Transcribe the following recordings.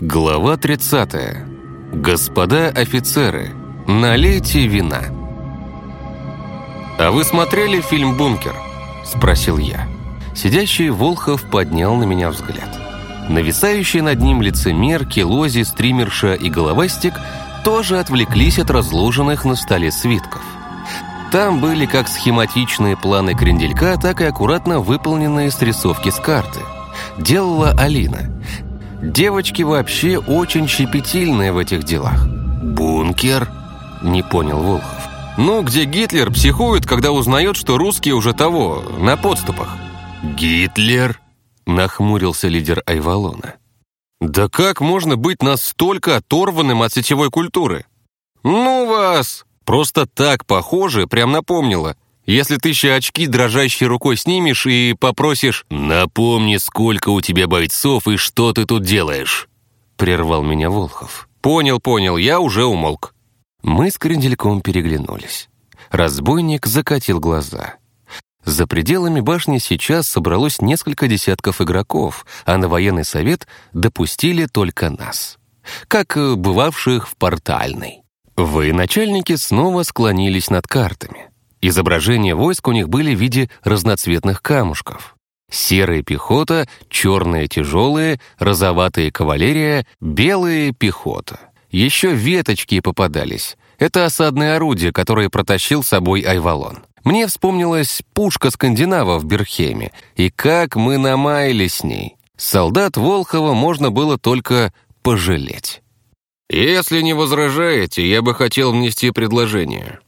Глава 30. Господа офицеры, налейте вина. «А вы смотрели фильм «Бункер»?» – спросил я. Сидящий Волхов поднял на меня взгляд. Нависающие над ним лицемер, Келози, стримерша и головастик тоже отвлеклись от разложенных на столе свитков. Там были как схематичные планы кренделька, так и аккуратно выполненные срисовки с карты. Делала Алина – Девочки вообще очень щепетильные в этих делах. «Бункер?» – не понял Волхов. «Ну, где Гитлер психует, когда узнает, что русские уже того, на подступах». «Гитлер?» – нахмурился лидер Айвалона. «Да как можно быть настолько оторванным от сетевой культуры?» «Ну вас!» Просто так похоже, прям напомнило – если ты еще очки дрожащей рукой снимешь и попросишь «Напомни, сколько у тебя бойцов и что ты тут делаешь», — прервал меня Волхов. «Понял, понял, я уже умолк». Мы с Крендельком переглянулись. Разбойник закатил глаза. За пределами башни сейчас собралось несколько десятков игроков, а на военный совет допустили только нас. Как бывавших в портальной. Военачальники снова склонились над картами. Изображения войск у них были в виде разноцветных камушков. Серая пехота, черные тяжелые, розоватые кавалерия, белые пехота. Еще веточки попадались. Это осадное орудие, которое протащил с собой Айвалон. Мне вспомнилась пушка скандинава в Берхеме, и как мы намаялись с ней. Солдат Волхова можно было только пожалеть. «Если не возражаете, я бы хотел внести предложение»,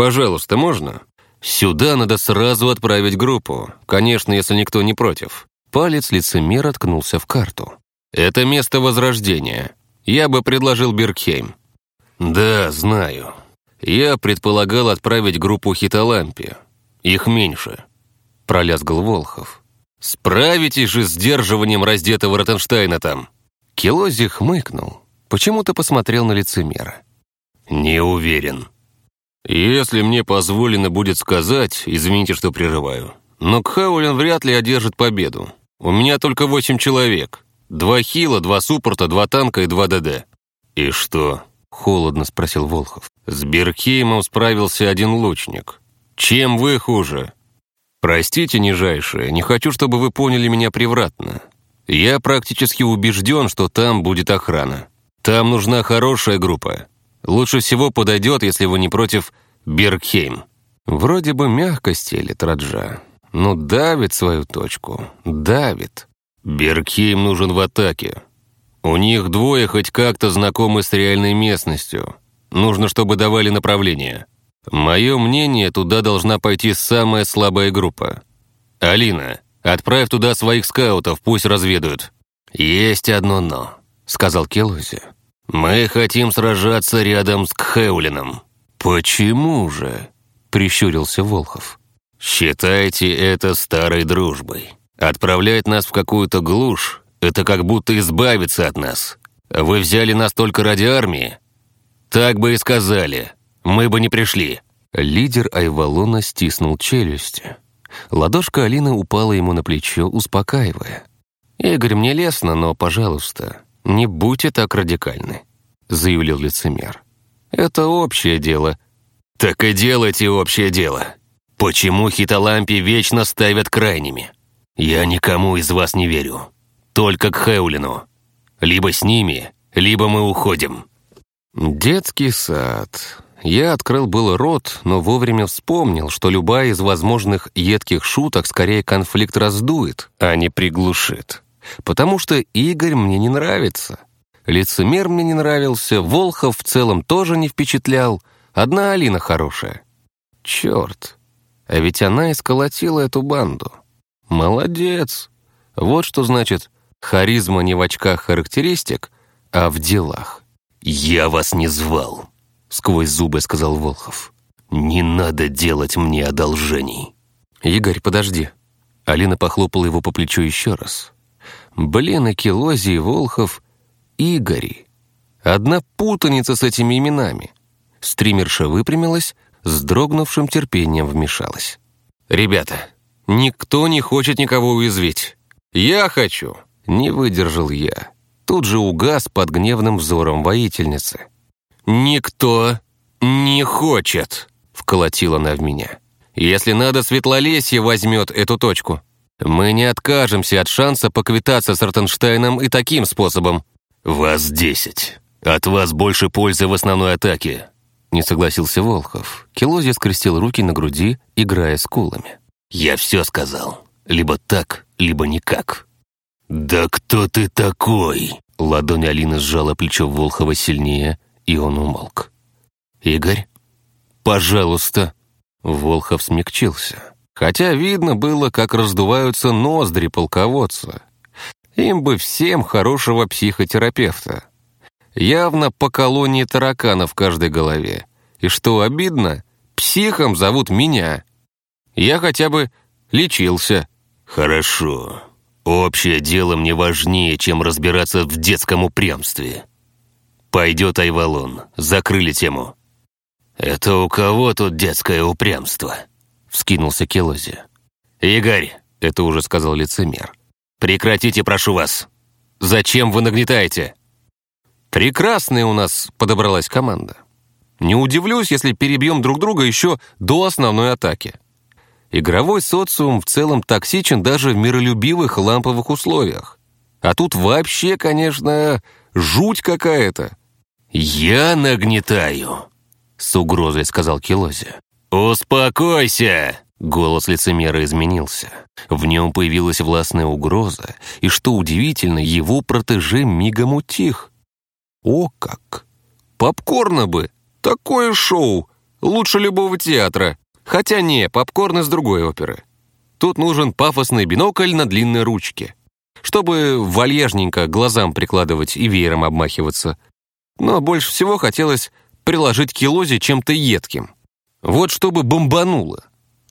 «Пожалуйста, можно?» «Сюда надо сразу отправить группу. Конечно, если никто не против». Палец лицемера ткнулся в карту. «Это место возрождения. Я бы предложил Бергхейм». «Да, знаю. Я предполагал отправить группу Хиталампи. Их меньше», — пролязгал Волхов. «Справитесь же с сдерживанием раздетого Ротенштейна там». Келози хмыкнул, почему-то посмотрел на лицемера. «Не уверен», «Если мне позволено будет сказать, извините, что прерываю, но Кхаулин вряд ли одержит победу. У меня только восемь человек. Два хила, два суппорта, два танка и два ДД». «И что?» — холодно спросил Волхов. «С Берхеймом справился один лучник. Чем вы хуже?» «Простите, нижайшие, не хочу, чтобы вы поняли меня превратно. Я практически убежден, что там будет охрана. Там нужна хорошая группа. Лучше всего подойдет, если вы не против, Бергхейм. Вроде бы мягко стелит Раджа, но давит свою точку, давит. Бергхейм нужен в атаке. У них двое хоть как-то знакомы с реальной местностью. Нужно, чтобы давали направление. Мое мнение, туда должна пойти самая слабая группа. Алина, отправь туда своих скаутов, пусть разведают. Есть одно «но», — сказал Келузи. «Мы хотим сражаться рядом с Кхеулином». «Почему же?» — прищурился Волхов. «Считайте это старой дружбой. Отправлять нас в какую-то глушь — это как будто избавиться от нас. Вы взяли нас только ради армии? Так бы и сказали. Мы бы не пришли». Лидер Айвалона стиснул челюсти. Ладошка Алины упала ему на плечо, успокаивая. «Игорь, мне лестно, но, пожалуйста, «Не будьте так радикальны», — заявил лицемер. «Это общее дело». «Так и делайте общее дело. Почему хитолампи вечно ставят крайними? Я никому из вас не верю. Только к Хеулину. Либо с ними, либо мы уходим». «Детский сад». Я открыл был рот, но вовремя вспомнил, что любая из возможных едких шуток скорее конфликт раздует, а не приглушит потому что Игорь мне не нравится. Лицемер мне не нравился, Волхов в целом тоже не впечатлял, одна Алина хорошая. Черт, а ведь она и сколотила эту банду. Молодец. Вот что значит харизма не в очках характеристик, а в делах. «Я вас не звал», — сквозь зубы сказал Волхов. «Не надо делать мне одолжений». «Игорь, подожди». Алина похлопала его по плечу еще раз. Блин, и Келози, и Волхов, Игори. Одна путаница с этими именами. Стримерша выпрямилась, с дрогнувшим терпением вмешалась. «Ребята, никто не хочет никого уязвить. Я хочу!» Не выдержал я. тут же угас под гневным взором воительницы. «Никто не хочет!» — вколотила она в меня. «Если надо, Светлолесье возьмет эту точку. Мы не откажемся от шанса поквитаться с Ротенштейном и таким способом». «Вас десять. От вас больше пользы в основной атаке», — не согласился Волхов. Келози скрестил руки на груди, играя с кулами. «Я все сказал. Либо так, либо никак». «Да кто ты такой?» Ладонь Алины сжала плечо Волхова сильнее, и он умолк. «Игорь, пожалуйста!» Волхов смягчился. Хотя видно было, как раздуваются ноздри полководца. Им бы всем хорошего психотерапевта. Явно по колонии тараканов в каждой голове. И что обидно, психом зовут меня. Я хотя бы лечился. «Хорошо. Общее дело мне важнее, чем разбираться в детском упрямстве. Пойдет Айвалон. Закрыли тему». «Это у кого тут детское упрямство?» — вскинулся Келози. «Игорь», — это уже сказал лицемер, — «прекратите, прошу вас. Зачем вы нагнетаете?» «Прекрасная у нас подобралась команда. Не удивлюсь, если перебьем друг друга еще до основной атаки. Игровой социум в целом токсичен даже в миролюбивых ламповых условиях. А тут вообще, конечно, жуть какая-то. «Я нагнетаю», — с угрозой сказал Килози. «Успокойся!» Голос лицемера изменился. В нем появилась властная угроза, и, что удивительно, его протеже мигом утих. О как! Попкорна бы! Такое шоу! Лучше любого театра! Хотя не, попкорн из другой оперы. Тут нужен пафосный бинокль на длинной ручке, чтобы вальяжненько глазам прикладывать и веером обмахиваться. Но больше всего хотелось приложить килозе чем-то едким. Вот чтобы бомбануло.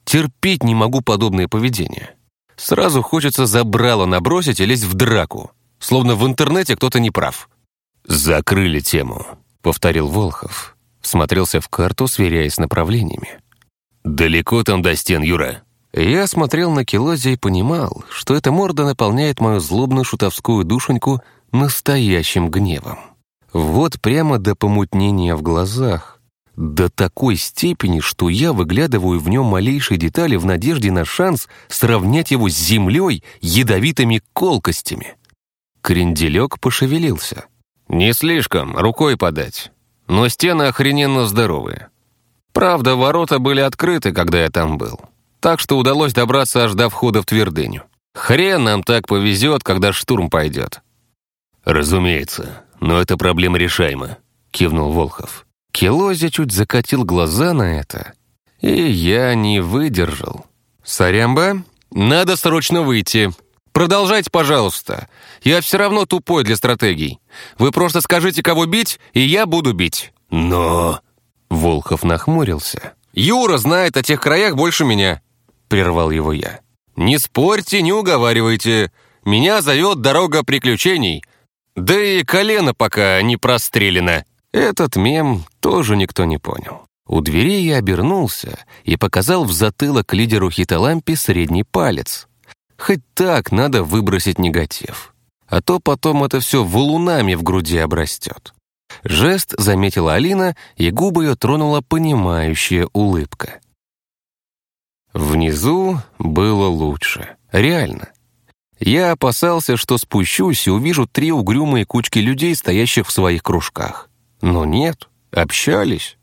Терпеть не могу подобное поведение. Сразу хочется забрало набросить и лезть в драку, словно в интернете кто-то не прав. «Закрыли тему», — повторил Волхов. Смотрелся в карту, сверяясь с направлениями. «Далеко там до стен, Юра?» Я смотрел на Келози и понимал, что эта морда наполняет мою злобную шутовскую душеньку настоящим гневом. Вот прямо до помутнения в глазах. До такой степени, что я выглядываю в нем малейшие детали в надежде на шанс сравнять его с землей ядовитыми колкостями. Кренделек пошевелился. «Не слишком, рукой подать. Но стены охрененно здоровые. Правда, ворота были открыты, когда я там был. Так что удалось добраться аж до входа в твердыню. Хрен нам так повезет, когда штурм пойдет. «Разумеется, но эта проблема решаема», — кивнул Волхов. Келозя чуть закатил глаза на это, и я не выдержал. «Сарямба, надо срочно выйти. Продолжайте, пожалуйста. Я все равно тупой для стратегий. Вы просто скажите, кого бить, и я буду бить». «Но...» Волхов нахмурился. «Юра знает о тех краях больше меня», — прервал его я. «Не спорьте, не уговаривайте. Меня зовет дорога приключений. Да и колено пока не прострелено». Этот мем тоже никто не понял. У двери я обернулся и показал в затылок лидеру хитолампи средний палец. Хоть так надо выбросить негатив. А то потом это все валунами в груди обрастет. Жест заметила Алина, и губы ее тронула понимающая улыбка. Внизу было лучше. Реально. Я опасался, что спущусь и увижу три угрюмые кучки людей, стоящих в своих кружках. Но нет, общались.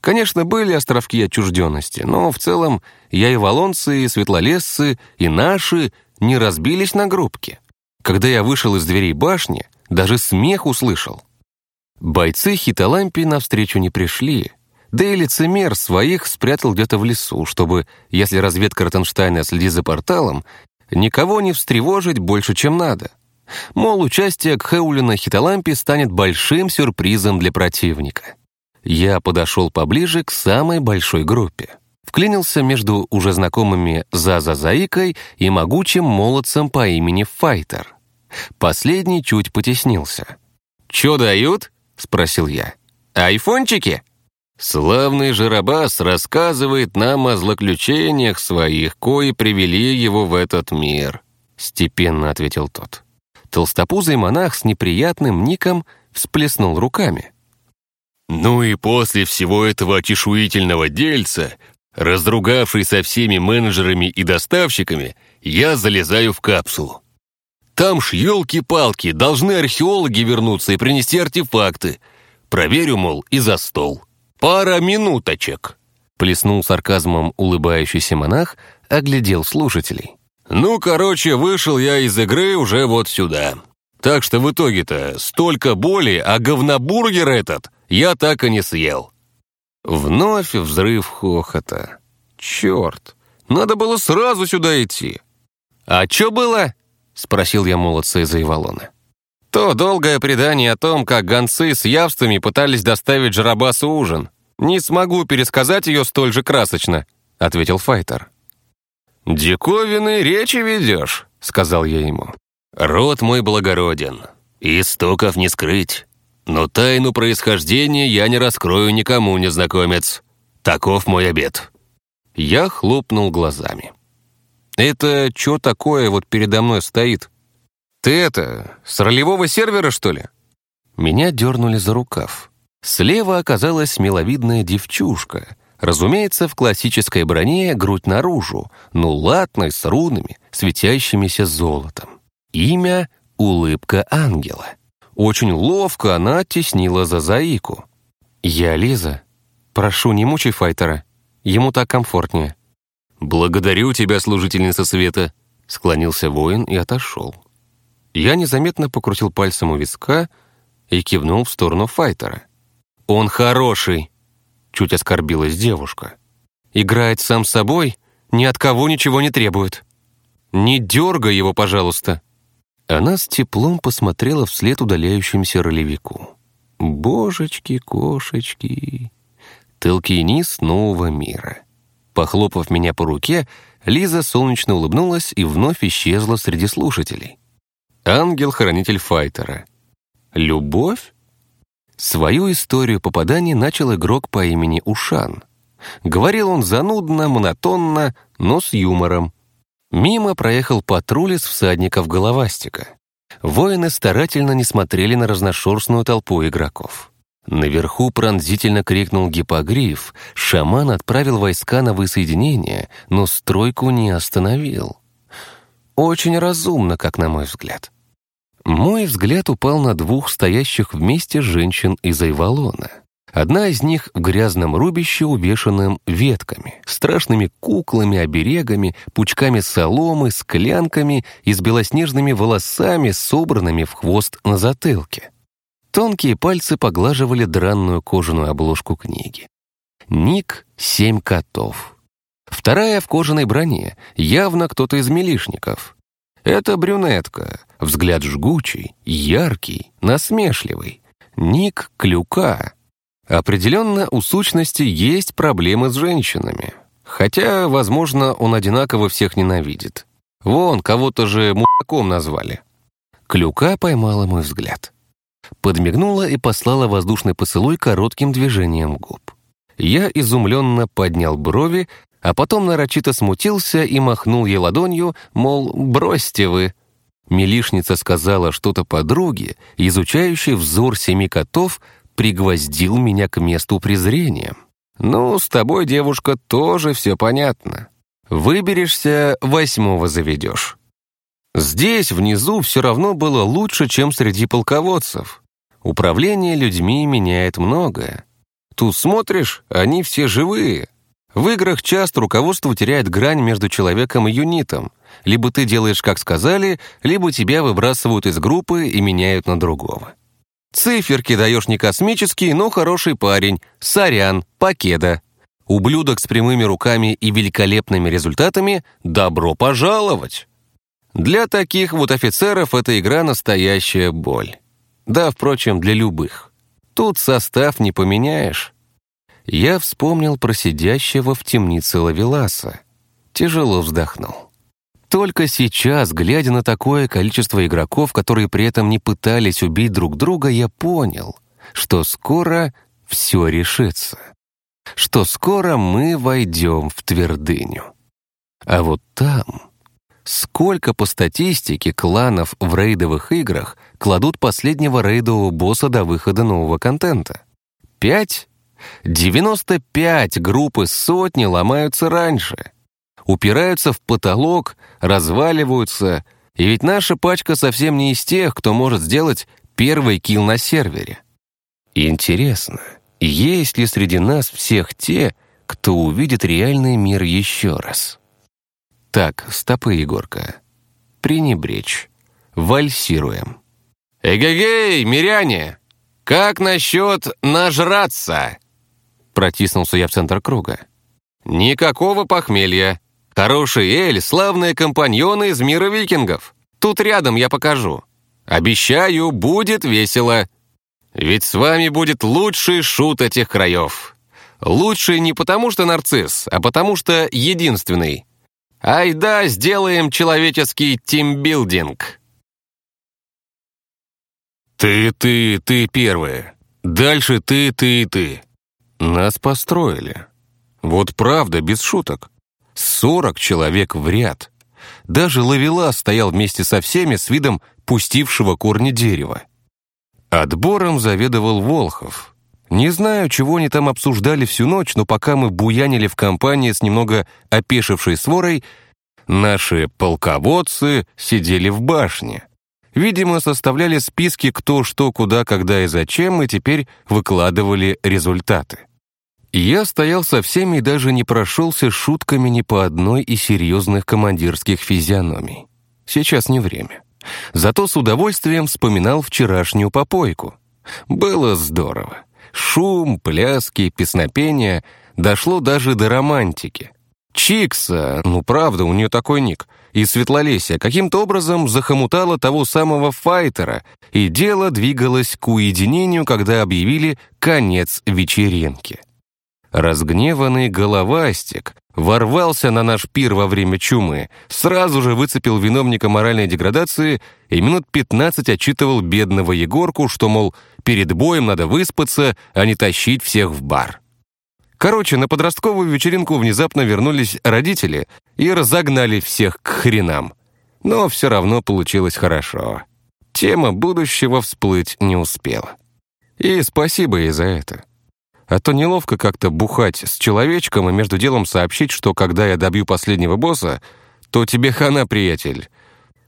Конечно, были островки отчужденности, но в целом я и валонцы, и светлолесцы, и наши не разбились на группки. Когда я вышел из дверей башни, даже смех услышал. Бойцы Хиталампи навстречу не пришли, да и лицемер своих спрятал где-то в лесу, чтобы, если разведка Ротенштейна следит за порталом, никого не встревожить больше, чем надо. Мол, участие Кхеулина Хиталампи станет большим сюрпризом для противника. Я подошел поближе к самой большой группе. Вклинился между уже знакомыми Заза Заикой и могучим молодцем по имени Файтер. Последний чуть потеснился. «Чё дают?» — спросил я. «Айфончики?» Славный Жиробас рассказывает нам о злоключениях своих, кои привели его в этот мир, степенно ответил тот. Толстопузый монах с неприятным ником всплеснул руками. «Ну и после всего этого очешуительного дельца, разругавший со всеми менеджерами и доставщиками, я залезаю в капсулу. Там ж елки-палки, должны археологи вернуться и принести артефакты. Проверю, мол, и за стол. Пара минуточек. Плеснул сарказмом улыбающийся монах, оглядел слушателей. Ну, короче, вышел я из игры уже вот сюда. Так что в итоге-то столько боли, а говнобургер этот я так и не съел. Вновь взрыв хохота. Черт, надо было сразу сюда идти. А что было? Спросил я молодца из Айвалона. То долгое предание о том, как гонцы с явствами пытались доставить Жарабасу ужин. Не смогу пересказать ее столь же красочно, ответил Файтер. «Диковины речи ведешь», — сказал я ему. «Род мой благороден, истоков не скрыть. Но тайну происхождения я не раскрою никому, незнакомец. Таков мой обет». Я хлопнул глазами. «Это что такое вот передо мной стоит? Ты это, с ролевого сервера, что ли?» Меня дернули за рукав. Слева оказалась миловидная девчушка. Разумеется, в классической броне грудь наружу, но латной, с рунами, светящимися золотом. Имя — Улыбка Ангела. Очень ловко она оттеснила за заику. «Я Лиза. Прошу, не мучай файтера. Ему так комфортнее». «Благодарю тебя, служительница света», — склонился воин и отошел. Я незаметно покрутил пальцем у виска и кивнул в сторону файтера. «Он хороший», — чуть оскорбилась девушка. «Играет сам собой, ни от кого ничего не требует. Не дергай его, пожалуйста». Она с теплом посмотрела вслед удаляющемуся ролевику. «Божечки-кошечки, Телкинис нового мира». Похлопав меня по руке, Лиза солнечно улыбнулась и вновь исчезла среди слушателей. Ангел-хранитель файтера. Любовь? Свою историю попаданий начал игрок по имени Ушан. Говорил он занудно, монотонно, но с юмором. Мимо проехал патруль из всадников головастика. Воины старательно не смотрели на разношерстную толпу игроков. Наверху пронзительно крикнул гипогриф. Шаман отправил войска на высоединение, но стройку не остановил. Очень разумно, как на мой взгляд. Мой взгляд упал на двух стоящих вместе женщин из Айвалона. Одна из них в грязном рубище, увешанном ветками, страшными куклами, оберегами, пучками соломы, склянками и с белоснежными волосами, собранными в хвост на затылке. Тонкие пальцы поглаживали дранную кожаную обложку книги. Ник «Семь котов». Вторая в кожаной броне, явно кто-то из милишников. Это брюнетка, взгляд жгучий, яркий, насмешливый. Ник Клюка. Определенно, у сущности есть проблемы с женщинами. Хотя, возможно, он одинаково всех ненавидит. Вон, кого-то же мудаком назвали. Клюка поймала мой взгляд. Подмигнула и послала воздушный поцелуй коротким движением губ. Я изумленно поднял брови, а потом нарочито смутился и махнул ей ладонью, мол, бросьте вы. Милишница сказала что-то подруге, изучающий взор семи котов пригвоздил меня к месту презрения. «Ну, с тобой, девушка, тоже все понятно. Выберешься, восьмого заведешь». Здесь, внизу, все равно было лучше, чем среди полководцев. Управление людьми меняет многое. Тут смотришь, они все живые, в играх часто руководство теряет грань между человеком и юнитом. Либо ты делаешь, как сказали, либо тебя выбрасывают из группы и меняют на другого. Циферки даешь не космические, но хороший парень. Сорян, покеда. Ублюдок с прямыми руками и великолепными результатами — добро пожаловать. Для таких вот офицеров эта игра настоящая боль. Да, впрочем, для любых. Тут состав не поменяешь я вспомнил про сидящего в темнице Лавеласа. Тяжело вздохнул. Только сейчас, глядя на такое количество игроков, которые при этом не пытались убить друг друга, я понял, что скоро все решится. Что скоро мы войдем в твердыню. А вот там Сколько по статистике кланов в рейдовых играх кладут последнего рейдового босса до выхода нового контента? Пять? 95 групп из сотни ломаются раньше. Упираются в потолок, разваливаются. И ведь наша пачка совсем не из тех, кто может сделать первый килл на сервере. Интересно, есть ли среди нас всех те, кто увидит реальный мир еще раз? Так, стопы, Егорка. Пренебречь. Вальсируем. «Эгегей, миряне! Как насчет нажраться?» Протиснулся я в центр круга. «Никакого похмелья. Хороший эль, славные компаньоны из мира викингов. Тут рядом я покажу. Обещаю, будет весело. Ведь с вами будет лучший шут этих краев. Лучший не потому что нарцисс, а потому что единственный. Ай да, сделаем человеческий тимбилдинг. Ты, ты, ты первая. Дальше ты, ты и ты. Нас построили. Вот правда, без шуток. Сорок человек в ряд. Даже Лавела стоял вместе со всеми с видом пустившего корни дерева. Отбором заведовал Волхов. Не знаю, чего они там обсуждали всю ночь, но пока мы буянили в компании с немного опешившей сворой, наши полководцы сидели в башне. Видимо, составляли списки кто, что, куда, когда и зачем, и теперь выкладывали результаты. Я стоял со всеми и даже не прошелся шутками ни по одной из серьезных командирских физиономий. Сейчас не время. Зато с удовольствием вспоминал вчерашнюю попойку. Было здорово. Шум, пляски, песнопения. Дошло даже до романтики. Чикса, ну правда, у нее такой ник, и Светлолесия каким-то образом захомутала того самого файтера, и дело двигалось к уединению, когда объявили конец вечеринки. Разгневанный головастик ворвался на наш пир во время чумы, сразу же выцепил виновника моральной деградации и минут 15 отчитывал бедного Егорку, что, мол, перед боем надо выспаться, а не тащить всех в бар. Короче, на подростковую вечеринку внезапно вернулись родители и разогнали всех к хренам. Но все равно получилось хорошо. Тема будущего всплыть не успела. И спасибо ей за это. А то неловко как-то бухать с человечком и между делом сообщить, что когда я добью последнего босса, то тебе хана, приятель.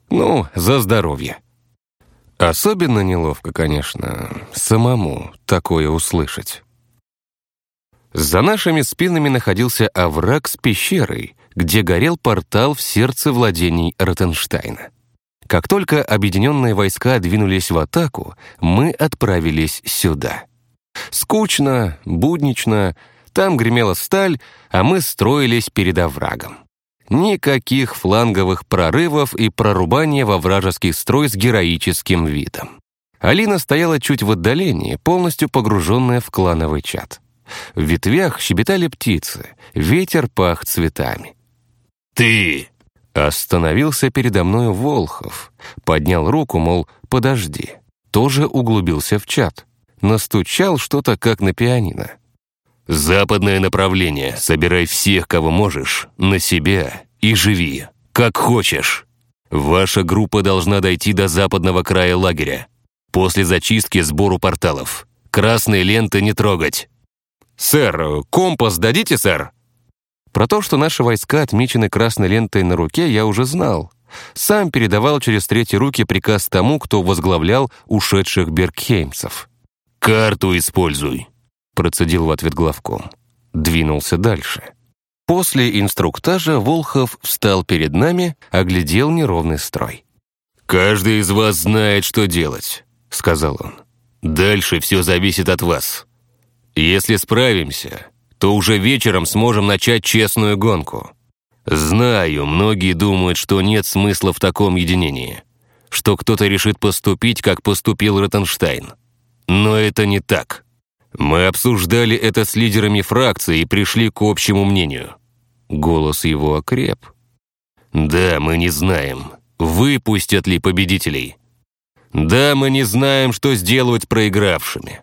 Ну, за здоровье. Особенно неловко, конечно, самому такое услышать. За нашими спинами находился овраг с пещерой, где горел портал в сердце владений Ротенштейна. Как только объединенные войска двинулись в атаку, мы отправились сюда. Скучно, буднично, там гремела сталь, а мы строились перед оврагом. Никаких фланговых прорывов и прорубания во вражеский строй с героическим видом. Алина стояла чуть в отдалении, полностью погруженная в клановый чат. В ветвях щебетали птицы, ветер пах цветами. «Ты!» Остановился передо мною Волхов, поднял руку, мол, подожди. Тоже углубился в чат настучал что-то как на пианино. «Западное направление. Собирай всех, кого можешь, на себя и живи, как хочешь. Ваша группа должна дойти до западного края лагеря. После зачистки сбору порталов. Красные ленты не трогать». «Сэр, компас дадите, сэр?» Про то, что наши войска отмечены красной лентой на руке, я уже знал. Сам передавал через третьи руки приказ тому, кто возглавлял ушедших бергхеймцев. «Карту используй», — процедил в ответ главком. Двинулся дальше. После инструктажа Волхов встал перед нами, оглядел неровный строй. «Каждый из вас знает, что делать», — сказал он. «Дальше все зависит от вас. Если справимся, то уже вечером сможем начать честную гонку. Знаю, многие думают, что нет смысла в таком единении, что кто-то решит поступить, как поступил Ротенштайн. Но это не так. Мы обсуждали это с лидерами фракции и пришли к общему мнению. Голос его окреп. Да, мы не знаем, выпустят ли победителей. Да, мы не знаем, что сделать проигравшими.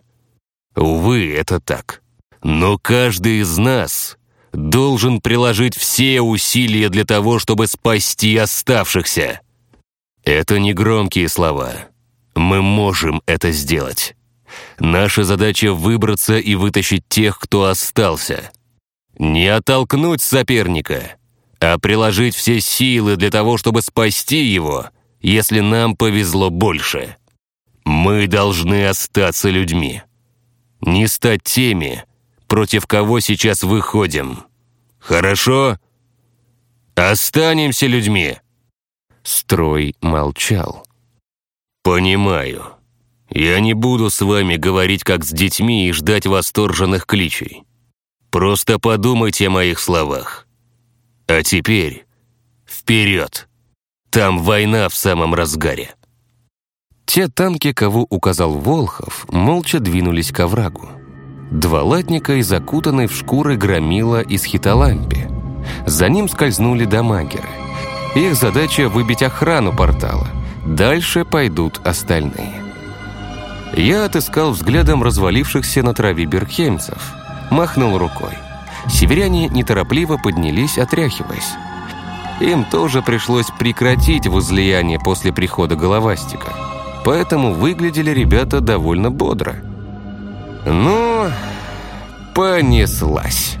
Увы, это так. Но каждый из нас должен приложить все усилия для того, чтобы спасти оставшихся. Это не громкие слова. Мы можем это сделать. Наша задача выбраться и вытащить тех, кто остался. Не оттолкнуть соперника, а приложить все силы для того, чтобы спасти его, если нам повезло больше. Мы должны остаться людьми. Не стать теми, против кого сейчас выходим. Хорошо? Останемся людьми. Строй молчал. «Понимаю. Я не буду с вами говорить как с детьми и ждать восторженных кличей. Просто подумайте о моих словах. А теперь вперед! Там война в самом разгаре». Те танки, кого указал Волхов, молча двинулись к оврагу. Два латника и закутанный в шкуры громила из хитолампи. За ним скользнули дамагеры. Их задача — выбить охрану портала. Дальше пойдут остальные. Я отыскал взглядом развалившихся на траве берхемцев. Махнул рукой. Северяне неторопливо поднялись, отряхиваясь. Им тоже пришлось прекратить возлияние после прихода головастика. Поэтому выглядели ребята довольно бодро. Ну, понеслась.